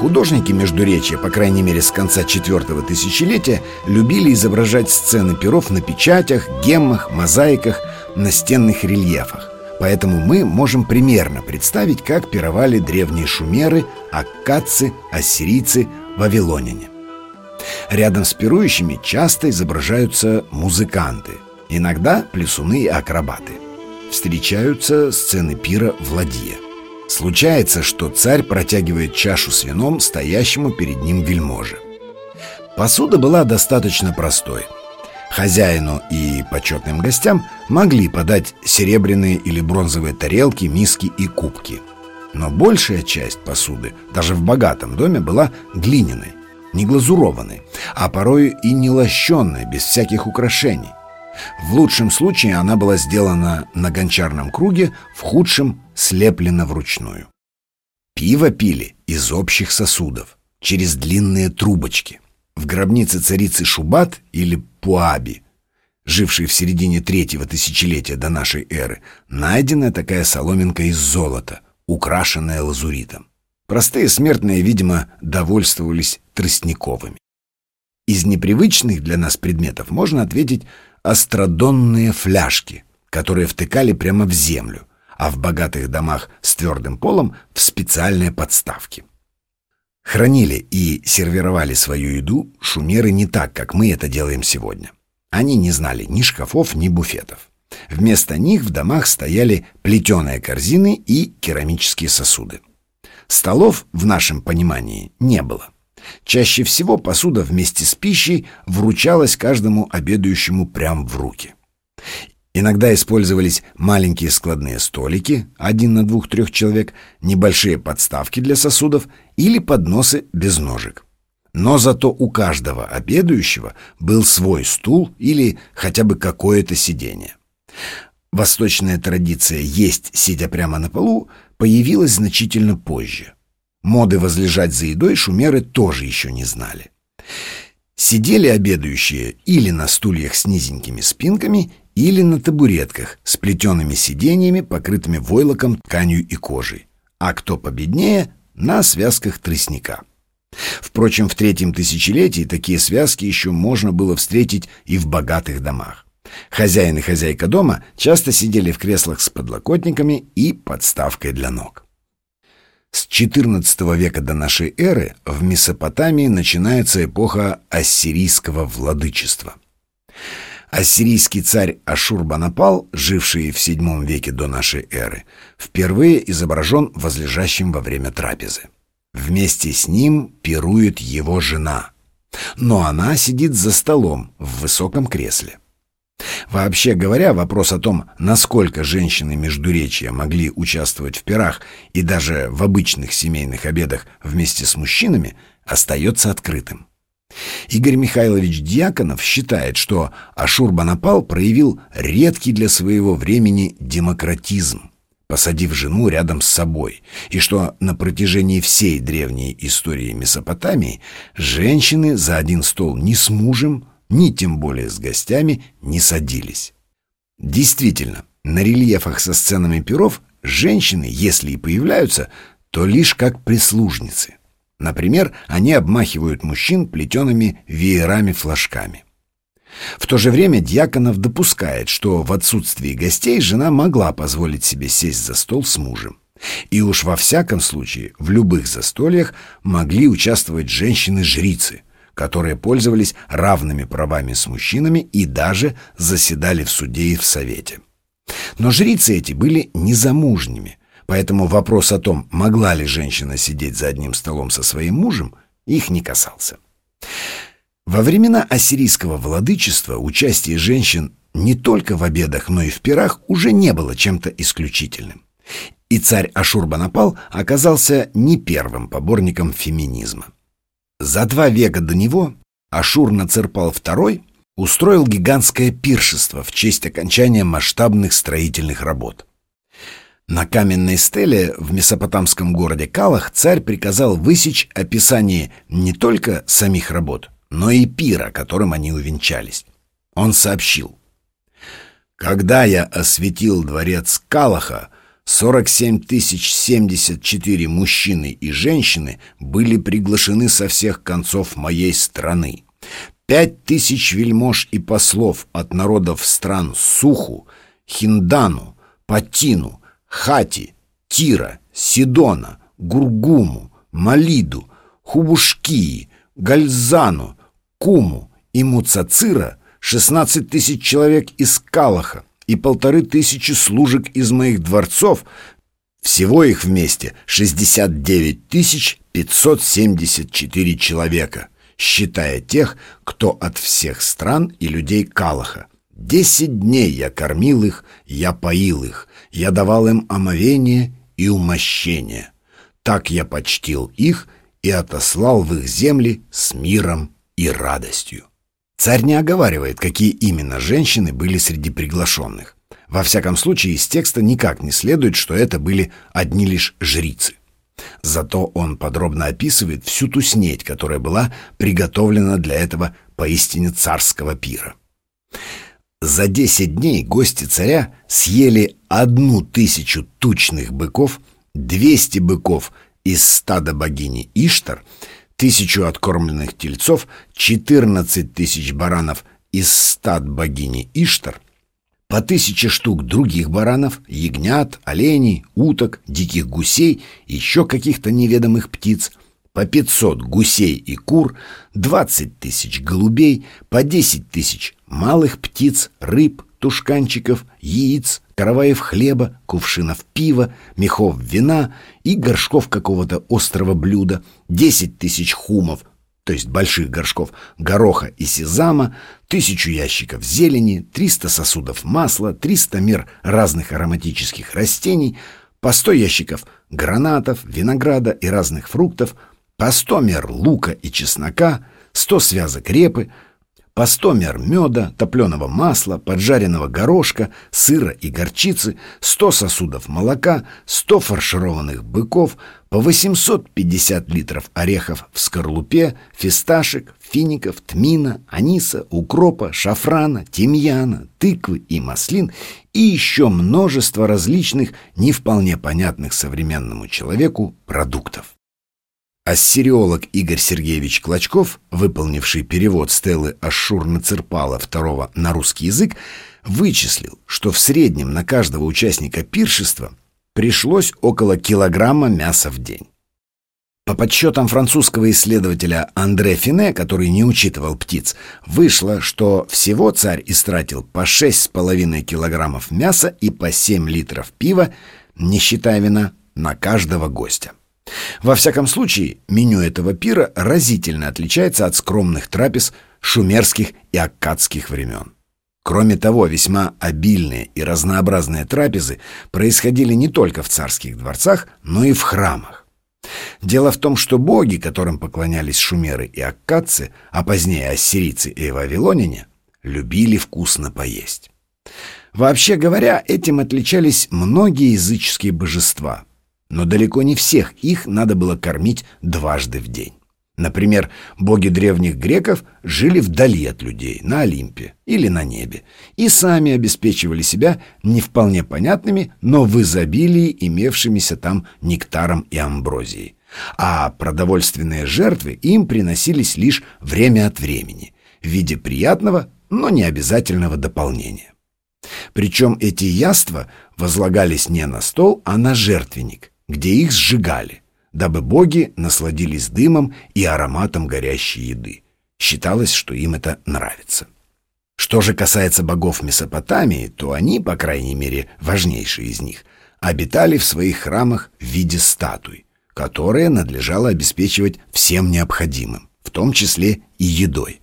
Художники Междуречия, по крайней мере с конца четвертого тысячелетия, любили изображать сцены перов на печатях, геммах, мозаиках, настенных рельефах. Поэтому мы можем примерно представить, как пировали древние шумеры, аккадцы, ассирийцы, вавилоняне. Рядом с пирующими часто изображаются музыканты, иногда плесуны и акробаты. Встречаются сцены пира в ладье. Случается, что царь протягивает чашу с вином стоящему перед ним вельможе. Посуда была достаточно простой. Хозяину и почетным гостям могли подать серебряные или бронзовые тарелки, миски и кубки. Но большая часть посуды, даже в богатом доме, была глиняной, не глазурованной, а порой и не лощенной, без всяких украшений. В лучшем случае она была сделана на гончарном круге, в худшем — слеплена вручную. Пиво пили из общих сосудов, через длинные трубочки. В гробнице царицы Шубат или Пуаби, жившей в середине третьего тысячелетия до нашей эры, найдена такая соломинка из золота, украшенная лазуритом. Простые смертные, видимо, довольствовались тростниковыми. Из непривычных для нас предметов можно ответить остродонные фляжки, которые втыкали прямо в землю, а в богатых домах с твердым полом в специальные подставки. Хранили и сервировали свою еду шумеры не так, как мы это делаем сегодня. Они не знали ни шкафов, ни буфетов. Вместо них в домах стояли плетеные корзины и керамические сосуды. Столов в нашем понимании не было. Чаще всего посуда вместе с пищей вручалась каждому обедающему прямо в руки. Иногда использовались маленькие складные столики, один на двух-трех человек, небольшие подставки для сосудов или подносы без ножек. Но зато у каждого обедающего был свой стул или хотя бы какое-то сиденье. Восточная традиция есть, сидя прямо на полу, появилась значительно позже. Моды возлежать за едой шумеры тоже еще не знали. Сидели обедающие или на стульях с низенькими спинками, или на табуретках с плетеными сиденьями, покрытыми войлоком, тканью и кожей. А кто победнее — на связках тростника. Впрочем, в третьем тысячелетии такие связки еще можно было встретить и в богатых домах. Хозяин и хозяйка дома часто сидели в креслах с подлокотниками и подставкой для ног. С XIV века до нашей эры в Месопотамии начинается эпоха ассирийского владычества. Ассирийский царь Ашурбанапал, живший в VII веке до нашей эры, впервые изображен возлежащим во время трапезы. Вместе с ним пирует его жена, но она сидит за столом в высоком кресле. Вообще говоря, вопрос о том, насколько женщины Междуречья могли участвовать в пирах и даже в обычных семейных обедах вместе с мужчинами, остается открытым. Игорь Михайлович Дьяконов считает, что Ашурбанапал проявил редкий для своего времени демократизм, посадив жену рядом с собой, и что на протяжении всей древней истории Месопотамии женщины за один стол ни с мужем, ни тем более с гостями не садились. Действительно, на рельефах со сценами перов женщины, если и появляются, то лишь как прислужницы. Например, они обмахивают мужчин плетеными веерами-флажками. В то же время Дьяконов допускает, что в отсутствии гостей жена могла позволить себе сесть за стол с мужем. И уж во всяком случае в любых застольях могли участвовать женщины-жрицы – которые пользовались равными правами с мужчинами и даже заседали в суде и в совете. Но жрицы эти были незамужними, поэтому вопрос о том, могла ли женщина сидеть за одним столом со своим мужем, их не касался. Во времена ассирийского владычества участие женщин не только в обедах, но и в пирах уже не было чем-то исключительным. И царь Ашурбанапал оказался не первым поборником феминизма. За два века до него Ашур-Нацерпал II устроил гигантское пиршество в честь окончания масштабных строительных работ. На каменной стеле в месопотамском городе Калах царь приказал высечь описание не только самих работ, но и пира, которым они увенчались. Он сообщил. «Когда я осветил дворец Калаха, 47 074 мужчины и женщины были приглашены со всех концов моей страны. Пять тысяч вельмож и послов от народов стран Суху, Хиндану, Патину, Хати, Тира, Сидона, Гургуму, Малиду, Хубушкии, Гальзану, Куму и Муцацира 16 тысяч человек из Калаха и полторы тысячи служек из моих дворцов, всего их вместе 69 тысяч 574 человека — считая тех, кто от всех стран и людей Калаха. Десять дней я кормил их, я поил их, я давал им омовение и умощение. Так я почтил их и отослал в их земли с миром и радостью. Царь не оговаривает, какие именно женщины были среди приглашенных. Во всяком случае, из текста никак не следует, что это были одни лишь жрицы. Зато он подробно описывает всю ту снеть, которая была приготовлена для этого поистине царского пира. За десять дней гости царя съели одну тысячу тучных быков, двести быков из стада богини Иштар, тысячу откормленных тельцов, четырнадцать тысяч баранов из стад богини Иштар — по тысяче штук других баранов, ягнят, оленей, уток, диких гусей, еще каких-то неведомых птиц, по пятьсот гусей и кур, двадцать тысяч голубей, по десять тысяч малых птиц, рыб, тушканчиков, яиц, караваев хлеба, кувшинов пива, мехов вина и горшков какого-то острого блюда, десять тысяч хумов, то есть больших горшков, гороха и сезама, тысячу ящиков зелени, 300 сосудов масла, 300 мер разных ароматических растений, по 100 ящиков гранатов, винограда и разных фруктов, по 100 мер лука и чеснока, 100 связок репы, по 100 мер меда, топленого масла, поджаренного горошка, сыра и горчицы, 100 сосудов молока, 100 фаршированных быков, по 850 литров орехов в скорлупе, фисташек, фиников, тмина, аниса, укропа, шафрана, тимьяна, тыквы и маслин и еще множество различных, не вполне понятных современному человеку продуктов. Ассириолог Игорь Сергеевич Клочков, выполнивший перевод Стеллы Ашур-Нацерпала II на русский язык, вычислил, что в среднем на каждого участника пиршества пришлось около килограмма мяса в день. По подсчетам французского исследователя Андре Фине, который не учитывал птиц, вышло, что всего царь истратил по 6,5 килограммов мяса и по 7 литров пива, не считая вина, на каждого гостя. Во всяком случае, меню этого пира разительно отличается от скромных трапез шумерских и аккадских времен. Кроме того, весьма обильные и разнообразные трапезы происходили не только в царских дворцах, но и в храмах. Дело в том, что боги, которым поклонялись шумеры и аккадцы, а позднее ассирийцы и вавилоняне, любили вкусно поесть. Вообще говоря, этим отличались многие языческие божества – но далеко не всех их надо было кормить дважды в день. Например, боги древних греков жили вдали от людей, на Олимпе или на небе, и сами обеспечивали себя не вполне понятными, но в изобилии имевшимися там нектаром и амброзией. А продовольственные жертвы им приносились лишь время от времени, в виде приятного, но не обязательного дополнения. Причем эти яства возлагались не на стол, а на жертвенник, где их сжигали, дабы боги насладились дымом и ароматом горящей еды. Считалось, что им это нравится. Что же касается богов Месопотамии, то они, по крайней мере, важнейшие из них, обитали в своих храмах в виде статуй, которые надлежало обеспечивать всем необходимым, в том числе и едой.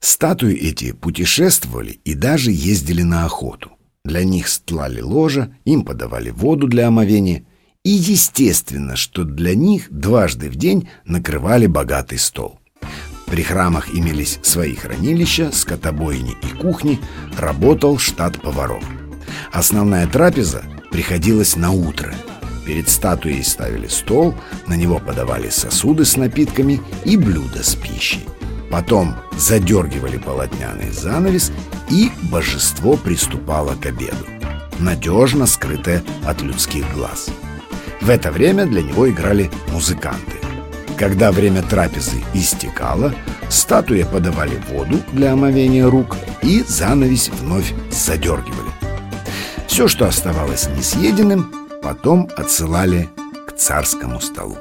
Статуи эти путешествовали и даже ездили на охоту. Для них стлали ложа, им подавали воду для омовения – и естественно, что для них дважды в день накрывали богатый стол. При храмах имелись свои хранилища, скотобойни и кухни, работал штат поваров. Основная трапеза приходилась на утро. Перед статуей ставили стол, на него подавали сосуды с напитками и блюда с пищей. Потом задергивали полотняный занавес, и божество приступало к обеду. надежно скрытое от людских глаз. В это время для него играли музыканты. Когда время трапезы истекало, статуе подавали воду для омовения рук и занавесь вновь задергивали. Все, что оставалось несъеденным, потом отсылали к царскому столу.